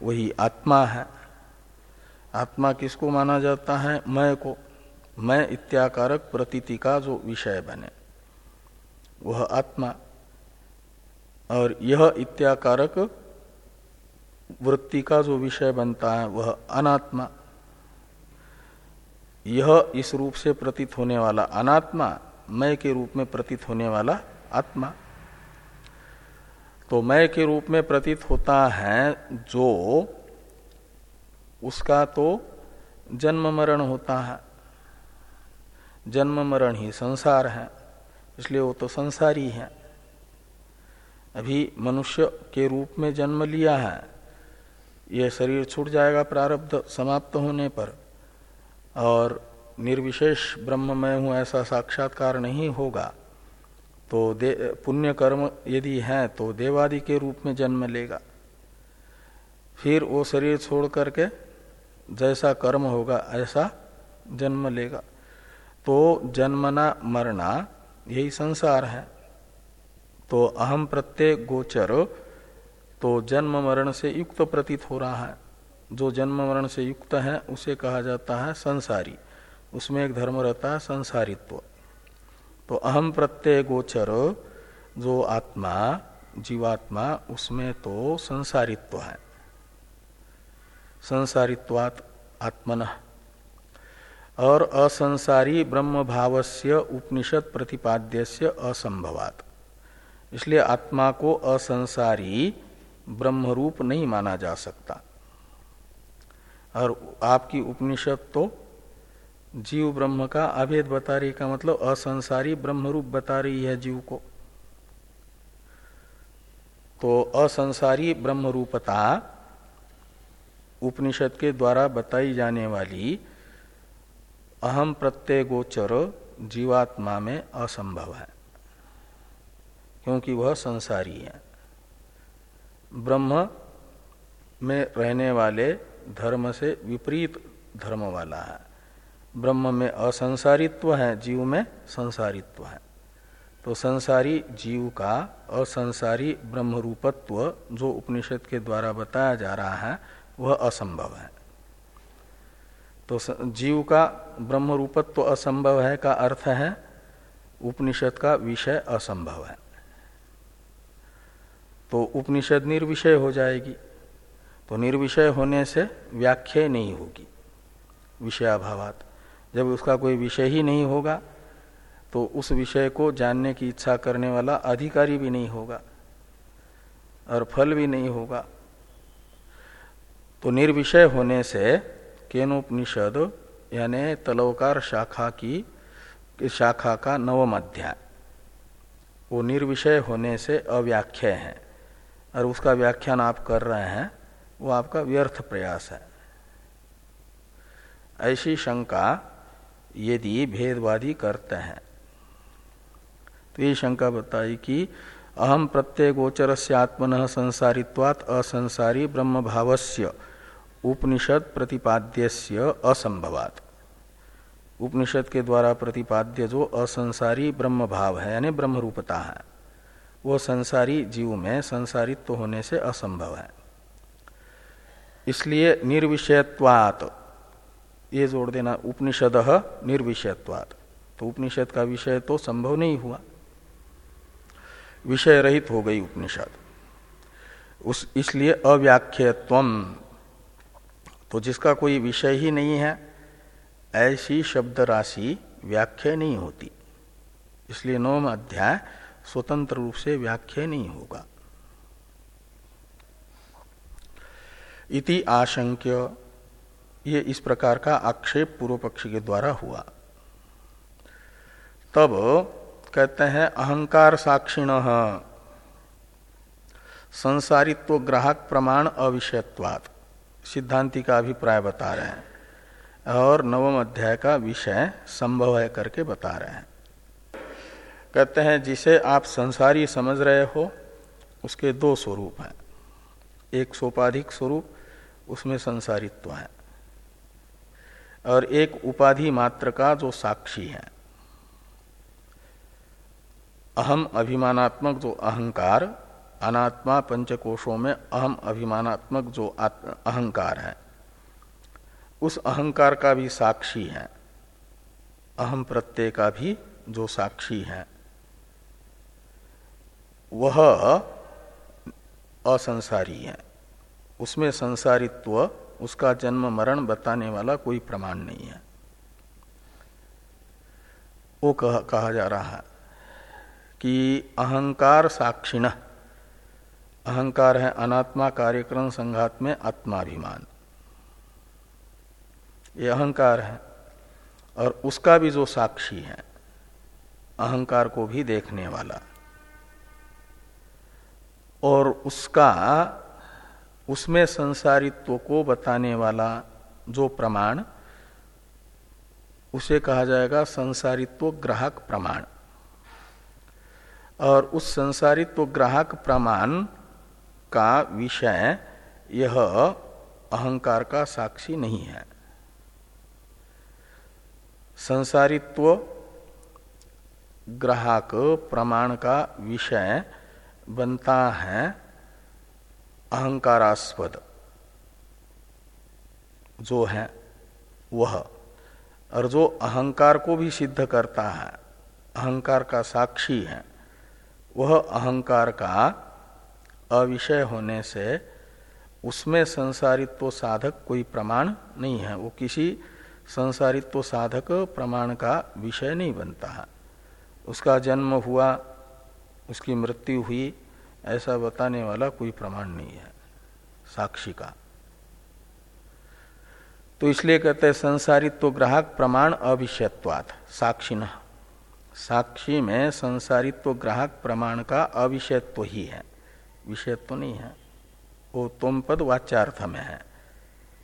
वही आत्मा है। आत्मा किसको माना जाता है? मैं को। मैं इत्याकारक प्रतीति का जो विषय बने, वह आत्मा। और यह इत्याकारक वृत्ति का जो विषय बनता है, वह अनात्मा। यह इस रूप से प्रतीत होने वाला अनात्मा, मय के रूप में प्रतीत होने वाला आत्मा। तो मय के रूप में प्रतीत होता है जो, उसका तो जन्म मरण होता है। जन्म मरण ही संसार है, इसलिए वो तो संसारी है। अभी मनुष्य के रूप में जन्म लिया है यह शरीर छूट जाएगा प्रारब्ध समाप्त होने पर। और निर्विशेष ब्रह्म में हूँ ऐसा साक्षात्कार नहीं होगा। तो पुण्य कर्म यदि है तो देवादि के रूप में जन्म लेगा। फिर वो शरीर छोड़ करके जैसा कर्म होगा, ऐसा जन्म लेगा। तो जन्मना मरना, यही संसार है। तो अहम प्रत्यय गोचर तो जन्म मरण से युक्त प्रतीत हो रहा है। जो जन्म मरण से युक्त है, उसे कहा जाता है संसारी। उसमें एक धर्म रहता है संसारित्व। तो अहम प्रत्यय गोचर, जो आत्मा, जीवात्मा, उसमें तो संसारित्व है। संसारित्वात आत्मन। और असंसारी ब्रह्म भावस्य उपनिषद प्रतिपाद्य से असंभवात। इसलिए आत्मा को असंसारी ब्रह्मरूप नहीं माना जा सकता। और आपकी उपनिषद तो जीव ब्रह्म का अभेद बता रही का मतलब असंसारी ब्रह्मरूप बता रही है जीव को। तो असंसारी ब्रह्म रूपता उपनिषद के द्वारा बताई जाने वाली अहम प्रत्यय गोचर जीवात्मा में असंभव है, क्योंकि वह संसारी है। ब्रह्म में रहने वाले धर्म से विपरीत धर्म वाला है। ब्रह्म में असंसारित्व है, जीव में संसारित्व है। तो संसारी जीव का असंसारी ब्रह्म रूपत्व जो उपनिषद के द्वारा बताया जा रहा है, वह असंभव है। तो जीव का ब्रह्म रूपत्व असंभव है का अर्थ है, उपनिषद का विषय असंभव है। तो उपनिषद निर्विषय हो जाएगी। तो निर्विषय होने से व्याख्या नहीं होगी विषयाभावात। जब उसका कोई विषय ही नहीं होगा तो उस विषय को जानने की इच्छा करने वाला अधिकारी भी नहीं होगा और फल भी नहीं होगा। तो निर्विषय होने से केनोपनिषद यानी तलवकार शाखा की, शाखा का नवम अध्याय, वो निर्विषय होने से अव्याख्या है। और उसका व्याख्यान आप कर रहे हैं वो आपका व्यर्थ प्रयास है। ऐसी शंका यदि भेदवादी करते हैं तो ये शंका बताई कि अहम प्रत्यय गोचर से आत्मन संसारित्वात असंसारी ब्रह्म भावस्य उपनिषद प्रतिपाद्य असंभवात। उपनिषद के द्वारा प्रतिपाद्य जो असंसारी ब्रह्म भाव है, यानी ब्रह्म रूपता है, वो संसारी जीव में संसारित्व होने से असंभव है। इसलिए निर्विषयत्वात। ये जोड़ देना, उपनिषद निर्विषयत्वात। तो उपनिषद का विषय तो संभव नहीं हुआ। विषय रहित हो गई उपनिषद। उस, इसलिए अव्याख्यत्व। तो जिसका कोई विषय ही नहीं है, ऐसी शब्द राशि व्याख्या नहीं होती। इसलिए नवम अध्याय स्वतंत्र रूप से व्याख्या नहीं होगा। इति आशंक्य। ये इस प्रकार का आक्षेप पूर्व पक्ष के द्वारा हुआ। तब कहते हैं, अहंकार साक्षिण। संसारित्व ग्राहक प्रमाण अविषयत्वात्। सिद्धांति का अभिप्राय बता रहे हैं। और नवम अध्याय का विषय संभव है करके बता रहे हैं। कहते हैं, जिसे आप संसारी समझ रहे हो, उसके दो स्वरूप हैं। एक सोपाधिक स्वरूप उसमें संसारित्व है। और एक उपाधि मात्र का जो साक्षी है। अहम अभिमानात्मक जो अहंकार, अनात्मा पंचकोशों में अहम अभिमानात्मक जो अहंकार है, उस अहंकार का भी साक्षी है। अहम प्रत्यय का भी जो साक्षी है। वह असंसारी है। उसमें संसारित्व उसका जन्म मरण बताने वाला कोई प्रमाण नहीं है। वो कह, कहा जा रहा है कि अहंकार साक्षिण अहंकार है अनात्मा कार्यक्रम संघात में आत्माभिमान। ये अहंकार है और उसका भी जो साक्षी है अहंकार को भी देखने वाला। और उसका उसमें संसारित्व को बताने वाला जो प्रमाण, उसे कहा जाएगा संसारित्व ग्राहक प्रमाण। और उस संसारित्व ग्राहक प्रमाण का विषय यह अहंकार का साक्षी नहीं है। संसारित्व ग्राहक प्रमाण का विषय बनता है अहंकारास्पद। जो है, वह। और जो अहंकार को भी सिद्ध करता है, अहंकार का साक्षी है, वह अहंकार का अविषय होने से उसमें संसारित्व साधक कोई प्रमाण नहीं है। वो किसी संसारित्व साधक प्रमाण का विषय नहीं बनता है। उसका जन्म हुआ, उसकी मृत्यु हुई ऐसा बताने वाला कोई प्रमाण नहीं है। साक्षी का। तो इसलिए कहते हैं, संसारित्व ग्राहक प्रमाण अविषयत्वात। साक्षी न। साक्षी में संसारित्व ग्राहक प्रमाण का अविषयत्व ही है। विषयत्व तो नहीं है। वो तुम पद वाच्यार्थ में है।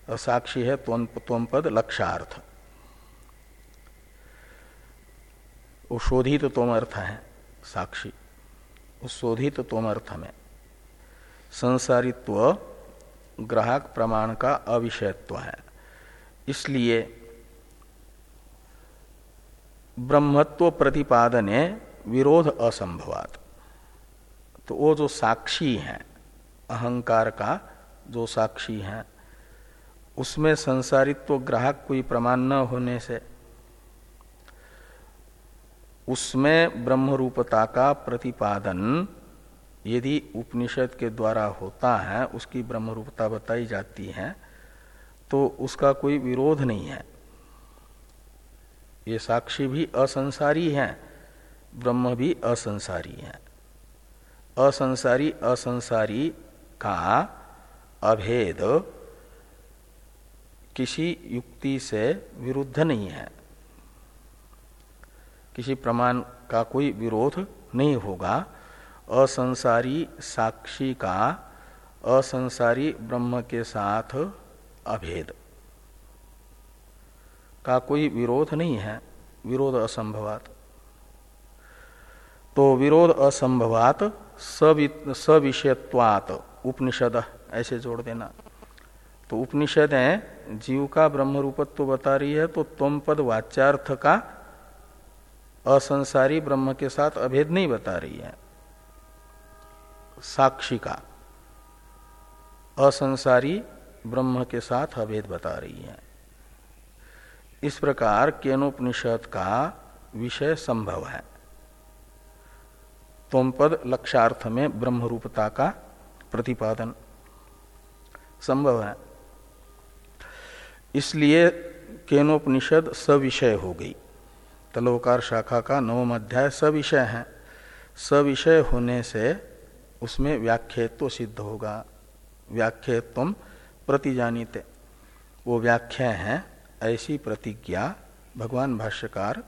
और साक्षी है तुम पद लक्षार्थ। वो शोधित तुम अर्थ है, साक्षी। शोधित तुम अर्थ में। संसारित्व ग्राहक प्रमाण का अविषयत्व है। इसलिए ब्रह्मत्व प्रतिपादने विरोध असंभवात। तो वो जो साक्षी है, अहंकार का जो साक्षी है, उसमें संसारित्व ग्राहक कोई प्रमाण न होने से उसमें ब्रह्म रूपता का प्रतिपादन यदि उपनिषद के द्वारा होता है, उसकी ब्रह्म रूपता बताई जाती है तो उसका कोई विरोध नहीं है। ये साक्षी भी असंसारी है, ब्रह्म भी असंसारी है। असंसारी असंसारी का अभेद किसी युक्ति से विरुद्ध नहीं है। किसी प्रमाण का कोई विरोध नहीं होगा। असंसारी साक्षी का, असंसारी ब्रह्म के साथ अभेद का कोई विरोध नहीं है। विरोध असंभवात। तो विरोध असंभवात सविषयत्वात, उपनिषद, ऐसे जोड़ देना। तो उपनिषद है, जीव का ब्रह्म रूपत्व बता रही है तो तुम पद वाच्यार्थ का असंसारी ब्रह्म के साथ अभेद नहीं बता रही है। साक्षी का। असंसारी ब्रह्म के साथ अभेद बता रही है। इस प्रकार केनोपनिषद का विषय संभव है। तुम पद लक्षार्थ में ब्रह्म रूपता का प्रतिपादन संभव है। इसलिए केनोपनिषद सविषय हो गई। तलोकार शाखा का नवम अध्याय सविषय है। सविषय होने से उसमें व्याख्यत्व सिद्ध होगा। व्याख्यत्व प्रतिजानिते। वो व्याख्या है, ऐसी प्रतिज्ञा भगवान भाष्यकार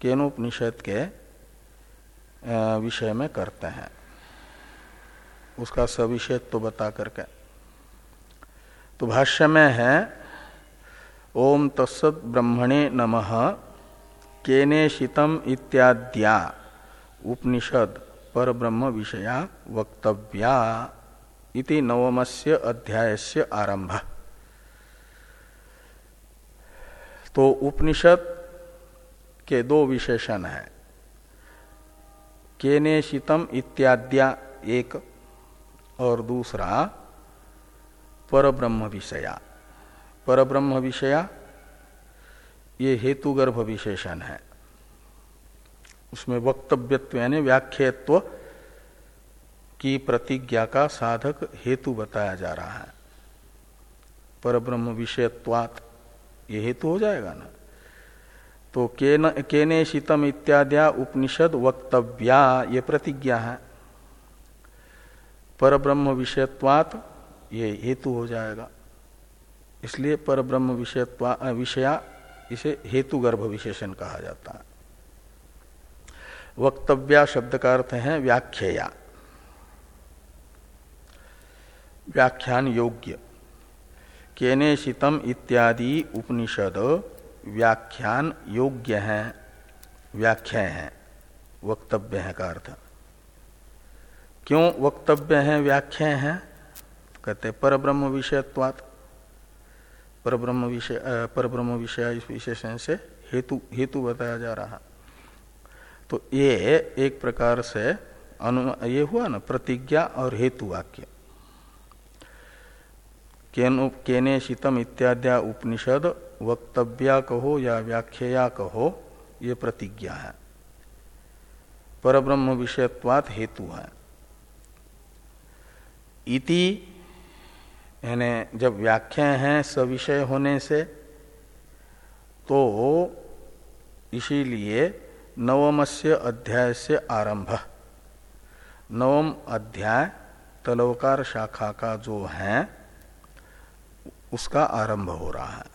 केनोपनिषद के विषय में करते हैं। उसका सविषय तो बता करके। तो भाष्य में है, ओम तत्सत ब्रह्मणे नमः केनेशितम इत्याद्या। उपनिषद पर ब्रह्म विषया वक्तव्या इति नवमस्य अध्यायस्य आरंभ तो उपनिषद के दो विशेषण है। केनेशितम इत्याद्या एक और दूसरा परब्रह्म विषया। परब्रह्म विषया ये हेतुगर्भ विशेषण है। उसमें वक्तव्यत्व यानी व्याख्यत्व की प्रतिज्ञा का साधक हेतु बताया जा रहा है। परब्रह्म विषयत्वात ये हेतु हो जाएगा ना। तो केन केने शीतम इत्याद्या उपनिषद वक्तव्या ये प्रतिज्ञा है। परब्रह्म विषयत्वात ये हेतु हो जाएगा। इसलिए परब्रह्म विषयत्वा, विषया इसे हेतुगर्भ विशेषण कहा जाता है। वक्तव्या शब्द का अर्थ है व्याख्या। व्याख्यान योग्य। केने शीतम इत्यादि उपनिषद व्याख्यान योग्य है, व्याख्या है, वक्तव्य है का अर्थ। क्यों वक्तव्य है, व्याख्या है? कहते पर ब्रह्म विषयत्वात्। पर ब्रह्म विषय पर ब्रह्म विषय इस विशेषण से हेतु हेतु बताया जा रहा। तो ये एक प्रकार से अनु, ये हुआ ना, प्रतिज्ञा और हेतु वाक्य। केने शीतम इत्याद्या उपनिषद, वक्तव्या कहो या व्याख्या कहो, ये प्रतिज्ञा है। परब्रह्म विषयत्वात हेतु है। इति यानी जब व्याख्या है सविषय होने से तो इसीलिए नवमस्य अध्याय से आरंभ। नवम अध्याय तलवकार शाखा का जो है, उसका आरंभ हो रहा है।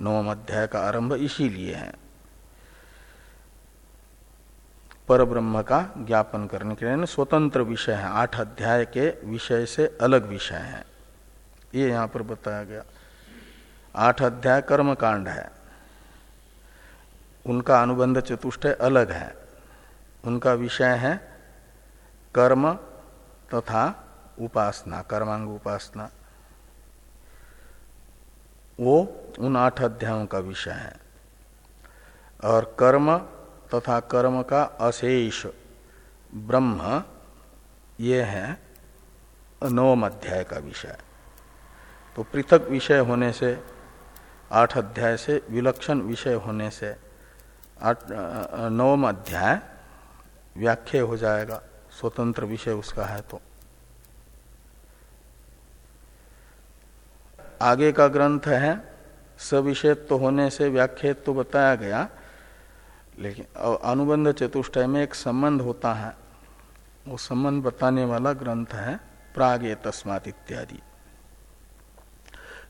नवम अध्याय का आरंभ इसीलिए है। पर ब्रह्म का ज्ञापन करने के लिए स्वतंत्र विषय है, आठ अध्याय के विषय से अलग विषय है। ये यहाँ पर बताया गया। आठ अध्याय कर्म कांड है। उनका अनुबंध चतुष्ट अलग है। उनका विषय है कर्म तथा उपासना, कर्मांग उपासना। वो उन आठ अध्यायों का विषय है। और कर्म तथा कर्म का अशेष। ब्रह्म, ये है नवम अध्याय का विषय। तो पृथक विषय होने से, आठ अध्याय से, विलक्षण विषय होने से नवम अध्याय व्याख्या हो जाएगा, स्वतंत्र विषय उसका है तो। आगे का ग्रंथ है सविषेत्व तो होने से व्याख्येत तो बताया गया लेकिन अनुबंध चतुष्टय में एक संबंध होता है। वो संबंध बताने वाला ग्रंथ है प्राग तस्मात इत्यादि।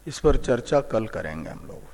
इस पर चर्चा कल करेंगे हम लोग।